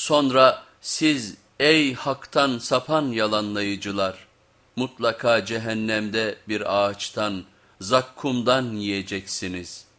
Sonra siz ey haktan sapan yalanlayıcılar mutlaka cehennemde bir ağaçtan zakkumdan yiyeceksiniz.''